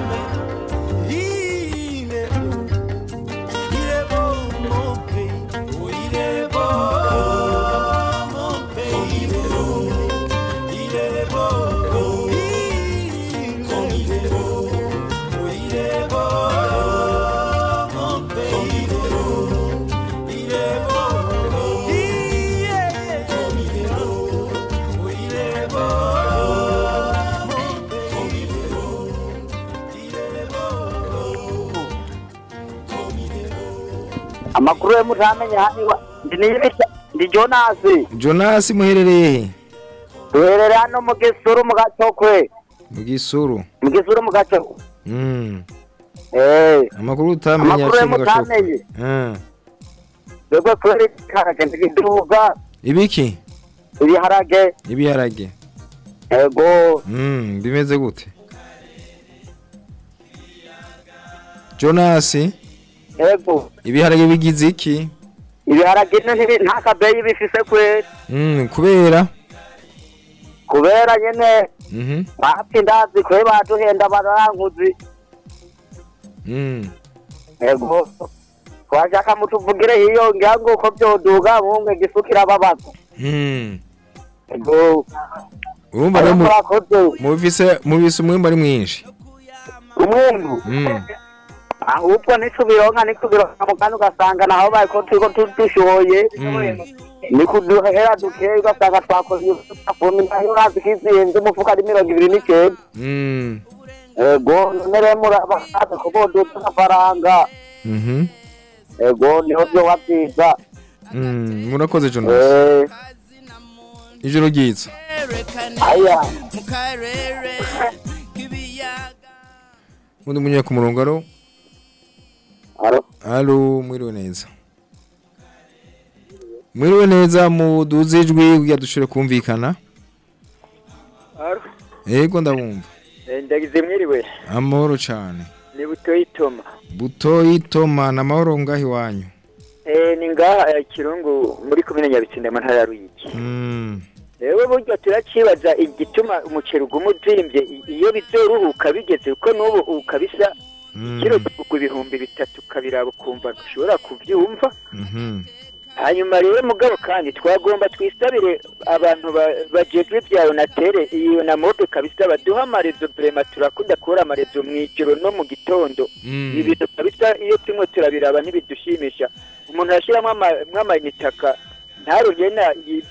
remember amakuru yo mutamenye hano iwa- ndi jonasi Jonas muherereye? He duherere hano mu gisuru mu gacokwe mu gisuru? Mu gisuru mu gacokwe Mm. Eh, amakuru utamenye Amakuru gashoka mutamenye. Ah. twebwe kweri ibiharage ntibiduga ibiki? Ibiharage. Ibiharage. Ego. Mm, bimeze gute? Jonas? Ego. Ibiharage bigize iki ibiharage ntibi- nta kabeyi bifise kweri Mm, kubera? Kubera nyene Mhm. bapfa ndazi kwe baduhenda bararankuzi Mm. ego. Twashaka mutuvugire hiyo ngira ngo uko vyoduga bumwe gisukira babaza. Mm. ego. Urumva rero mubise mubise umwimbo ari mwinshi. Umwembu Mm. Ahubwo ntitubironka ntitubironka mugani ugasanga naho bariko turiko tu- dushoye nikuduhera dukeye ugasanga twakoze ifumi na yo urazi kizinze umufuka ari mirongo ibiri n'icenda Mm. ego none rero murabasaze ko boduza amafaranga. Mhm. ego ni ho vyoba vyiza Mm, murakoze Jonas. Eh, ijoro ryiza aya. Undi munye ku murongo aro Alo. alo mwiriwe neza mwiriwe neza muduze ijwi kugira dushobore kumvikana? Yego ndabumva. Ndagize mwiriwe amahoro cyane. Ni butoyi toma butoyi toma na mahoro ngaho iwanyu? Eh ni ngaha eh, kirungu muri komine nyabitsinda mu ntara ya ruyigi. Rero burya turacibaza igituma umuceri uguma iyo bizoruhuka bigeze kuko n'ubu ukabisa kiro kigugwa ibihumbi bitatu ukabiraba ukumva ntushobora kubyumva mhm. hanyuma rero mugabo kandi twagomba twisabire abantu ba- bajejwe onatere iyo na mobe kabisa baduha amarezo brema turakunda kubura amarezo mu ijoro no mu gitondo Mm. ibi bintu kabisa iyo tumwe turabiraba ntibidushimisha umuntu ntaruye na yi-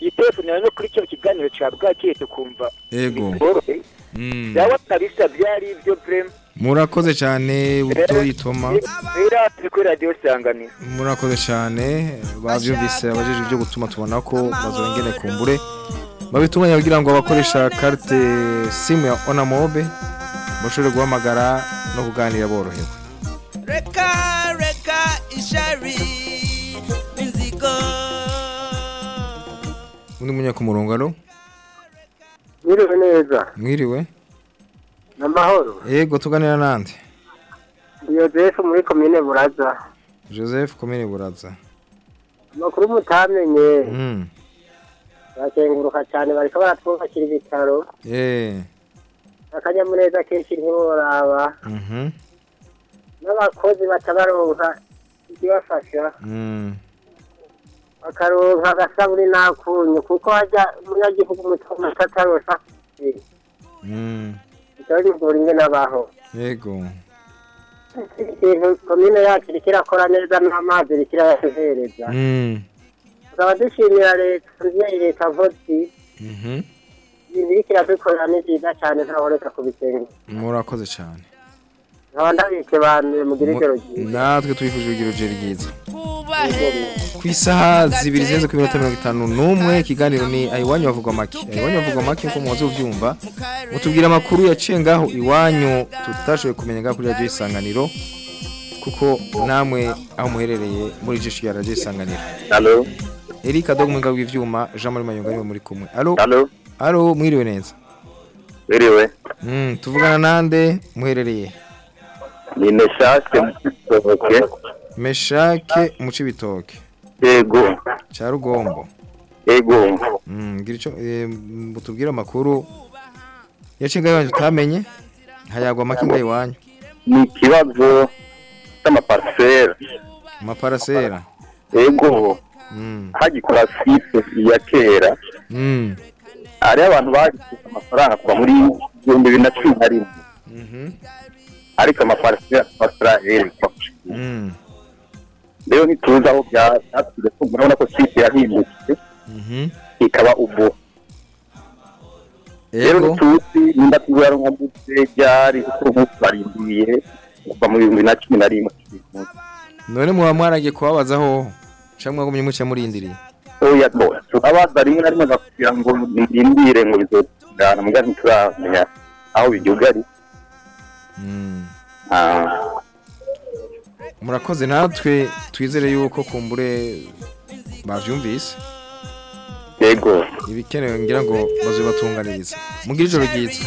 yitefunira no kuri cyo kiganiro cya bwakeye tukumva Ego. borohe Mm. kabisa byari ibyo brema murakoze cyane butoyi toma murakoze cyane babyumvise abajeje ibyo gutuma tubona ko bazongere kumbure. Babitunganya kugira ngo abakoresha carte simu ya onamobe bashobore guhamagara no kuganira borohewe. Reka reka ishari inzigo. Undi munya ku murongo aro Mwiriwe neza. Mwiriwe? N'amahoro. Yego tuganira nande Yozefu muri komine Buraza. Joseph komine buraza. Amakuru mutamenye Mm. bakenguruka cyane bariko baratwubakira ibitaro. Eh. Akanyamuneza kenshi ntiworaba. Mhm. N'abakozi batabaronka ikibafasha Mm. bakaronka agasabuni n'akunyu kuko hajya umunyagihugu muto ataronsa Mm. bitaba bigora ingene abaho yego ikintu komine yacu irakora neza n'amazi Mm. tukaba dushimira leta mvyeyi leta Mhm. ibintu iriko iradukorera ni vyiza cane ntaboneka kubisenga murakoze cyane natwe tubifuje urugero ryiza ku isaha zibiri zirenze ku minota mirongo itanu n'umwe ikiganiro ni iwanyu bavugwa make. Iwanyu bavugwa make nk'uko mumaze kubyumva mutubwira amakuru yaciye ngaho iwanyu tutashoboye kumenya ngaho kuri radiyo isanganiro kuko namwe aho muherereye muri jisho ya radiyo isanganiro. Erika dog mu ngabo bw'ivyuma jean marie mayunga ni we muri kumwe. Alo mwiriwe neza? Mwiriwe. Mm, tuvugana nande muherereye? Ni Meshake Musohoke. meshake mu cibitoke Yego. ca rugombo Yego. Mm, gira ico eh, mutubwire amakuru yacinga yanje tutamenye hayagwa makinga iwanyu Ni ikibazo cy'amaparcelle. amaparasera Yego. Mm. Hagikora sipe ya kera. Mm. Hari abantu bagifite amafaranga kuva muri ibihumbi bibiri na cumi na rimwe. Ariko amaparcelle amafaranga Mm. rero ntituzi aho byatugeze murabona ko sipe yahindutse ikaba ubu rero ntituzi nimba tuzaronka ndetse ryari kuko umunsi barindiye kuva mu bihumbi na cumi na rimwe none muba mwaragiye kubabazaho cyangwa mwagumye muca murindiriye oya bo turabaza rimwe na rimwe bakubwira ngo nirindire ngo bizotungana muga ntituramenya aho biryugari Ah, murakoze natwe twizere yuko kumbure bavyumvise yego. Ibikenewe ngira ngo bazobatunganiriza mugire ijoro ryiza.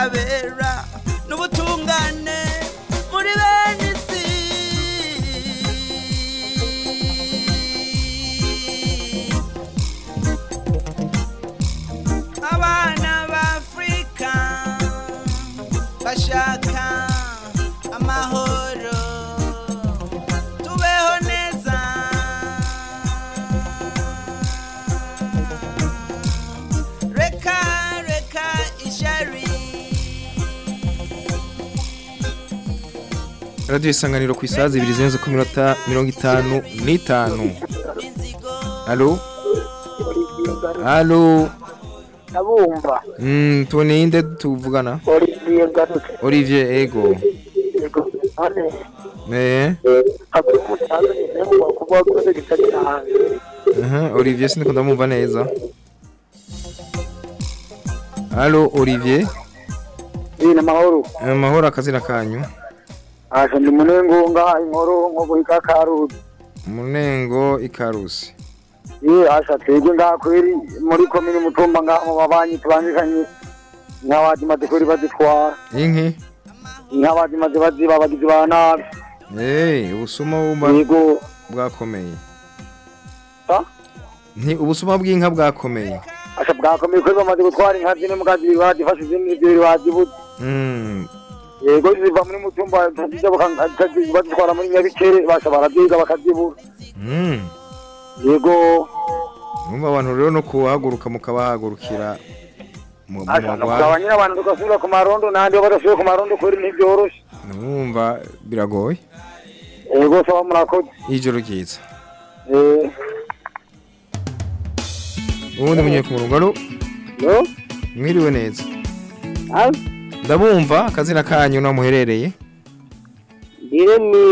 sabe. Radiyo isanganiro ku isaha zibiri zirenze ku minota mirongo itanu n'itanu. Alo? Alo? Ndabumva Mm, tuboneye inde tuvugana? Olivier garutse olivier ego. Yego none. Eh? Hakuri umusanzu nyine mu kuvuga ko se gitari hanze. Aha olivier sindiko ndamumva neza. Alo olivier? Iyi ni amahoro amahoro akazina kanyu. Aje ndi munengunga inkuru nko guhiga karuzi munengo ikarusi ye asha twebwe ngaha kweri muri komini mutumba ngaha mu babanyi tubangikanye nk'abazimaze kweri bazitwara inki nk'abazimaze baziba abagizi ba nabi. Eh ubusuma bumba bwakomeye. Nti ubusuma bw'inka bwakomeye. Asha bwakomeye kweri bamaze gutwara inka zine mugazi bazifashe izindi zibiri bazibuze yego ziva muri mutumba bazitwara muri nyabikere basha baravyiga bakazibura mm yego. Numva abantu rero no kuhaguruka mukabahagurukira mu asha mu nokugaba nyine abantu tugasubira ku marondo n'ahandi badasubiye ku marondo kweri ntibyoroshe Numva biragoye. Yego saba murakoze. Ijoro ryiza. Eh. Ubundi munye ku murongo mwiriwe neza. Ndabumva akazina kanyu naho muherereye dire ni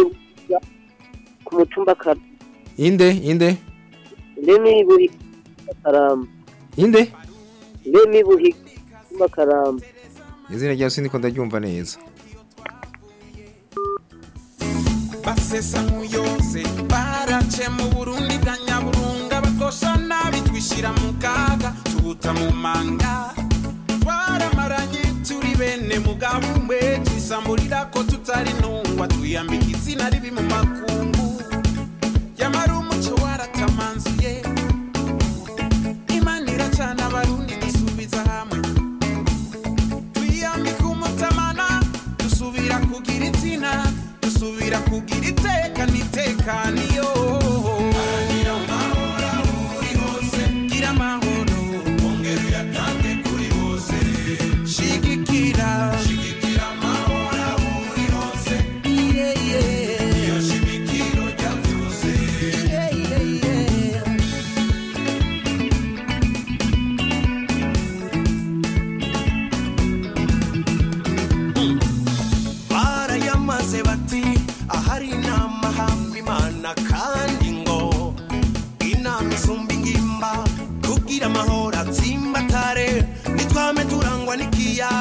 ku mutumba ka inde inde. Dire ni buri karamba inde. Dire ni buri mutumba karamba izina ryawe sindiko ndaryumva neza. Basesa nk'uyose barace mu burundi bwa nyaburunga bakosha nabi twishyira mu kaga tubuta mu manga. Bene mugabo umwe twisamburira ko tutari ntungwa twiyambika izina ribi mu makungu yamara umuco waratamanzuye imana iracana abarundi dusubiza hamwe twiyambika umutamana dusubira kugira izina dusubira kugira iteka n'itekaniyo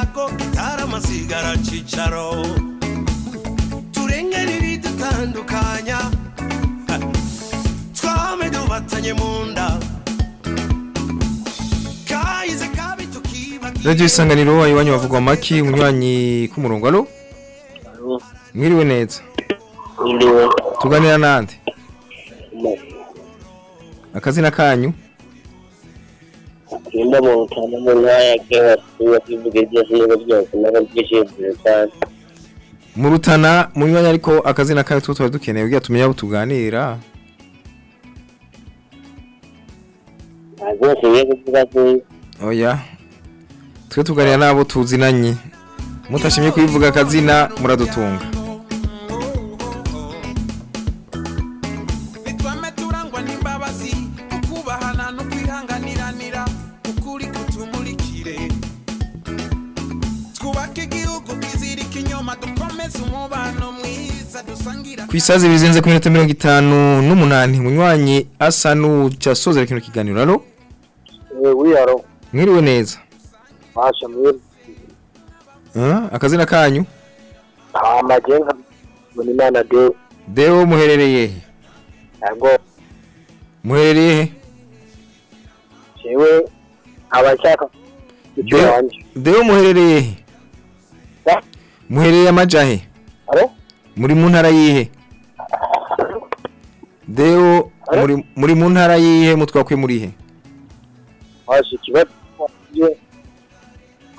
n'ikiyago gitara amasigara cicaro. Turengere ibidutandukanya ha, twame dubatanye mu nda. Kahize kabi tukibagira. Radiyo isanganiro iwanyu bavugwa amaki umunywanyi k'umurongo alo? Mwiriwe neza. Tuganira nande? Akazina kanyu? nimba mu ntara mu ntara ya kewasi yo kuvuga ibyo aziye byose nabo byishimye cyane mu rutana mu mwanya ariko akazina kawe tuba dukeneye ubwo tumenya abo tuganira rwose biye kuvuga ko oya twe tuganira oh, n'abo tuzinanye mutashimye kubivuga akazina muradutunga isazi bizenze ku minota mirongo itanu n'umunani. Munywanyi asa n'uca asozera kino kiganiro. Alo wiyaro mwiriwe neza? Masha mwiri Ah, akazina kanyu? Amagenga mbona imana de deo. Muherereye he? Ntabwo muherereye he? Jewe abashaka icyo Deo- wanjye deo muherereye he? Muherereye amajahe? Muri mu ntara yihe? Deo muri mu ntara yihe mutwakwe muri he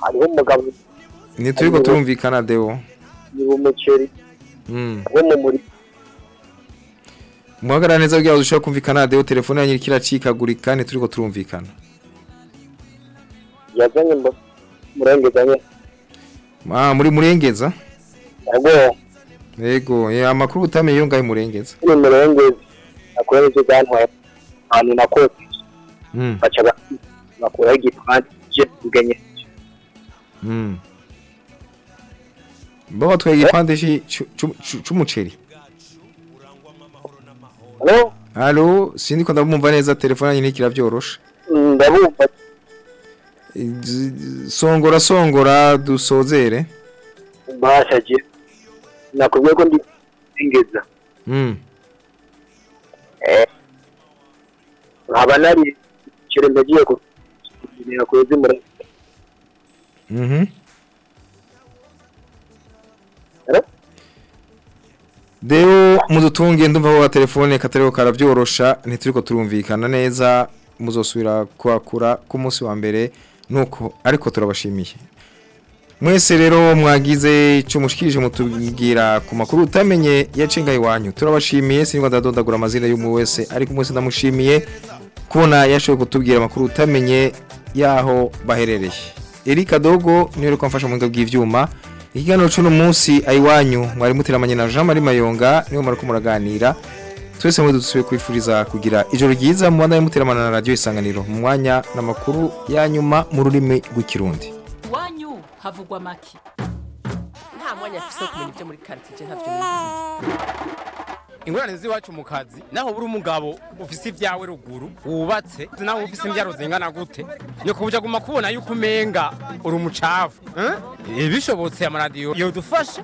hariho umugabo ni turiko turumvikana deo niba umuceri wo mu muri muhagarara neza kugira ngo dushobore kumvikana deo telefone yanyu iracikagurika ni turiko turumvikana yazanye mbo murengezanye ah, muri murengeza yego eh, amakuru utamenye yo ngahe murengeza ni murengezi akorera icyo byantwaye ahantu nakose mm. baca ba- bakuraho igipande je kugenye mm. bo batwaye igipande Alo? Halo, sindi ko ndabumva neza telefone yanyu ntikira byorosha. ndabumva Songora songora dusozere. bashaje nakubwiye ko ndi ingeza eh nkaba nari kire ndagiye kugira kwezi muri Mhm. Deo mudutunge ndumva wa telefone katariko karabyorosha ntituriko turumvikana neza muzosubira kwakura ku munsi wa mbere nuko ariko turabashimiye. Mwese rero mwagize ico mushikirije mutubwira ku makuru utamenye yacenga iwanyu. Turabashimiye sinigwa ndadondagura amazina y'umwe wese ariko mwese ndamushimiye kubona yashoboye kutubwira amakuru utamenye yaho baherereye. Erika Dogo ni we riko mfasha mu buhinga bw'ivyuma. Ikiganiro c'uno munsi ayiwanyu mwari muteramanye na Jean Marie Mayonga ni we mariko muraganira. Twese muri dusubiye kwifuriza kugira ijoro ryiza mu bana muteramana na radio isanganiro. Mu mwanya n'amakuru ya nyuma mu rurimi rw'ikirundi. Havugwa make nta mwanya afise wo kumenya ibyo muri karitsiye ntavyo nizi ingorane z'iwacu mu kazi naho buri umugabo ufise ibyawe ruguru wubatse naho ufise imbyaro zingana gute nyoko buja guma kubona yuko umenga uri umucafu eh? bishobotse amaradiyo yodufasha.